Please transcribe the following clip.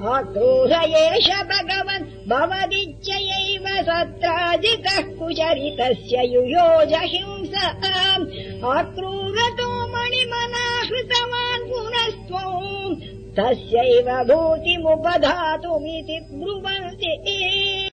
क्रूह एष भवदिच्छयैव भवदित्यैव कुचरितस्य युयोज कुशरितस्य युयो आक्रूरतो मणिमनाहृतवान् पुनस्त्वम् तस्यैव भूतिमुपधातुमिति ब्रुवन्ति।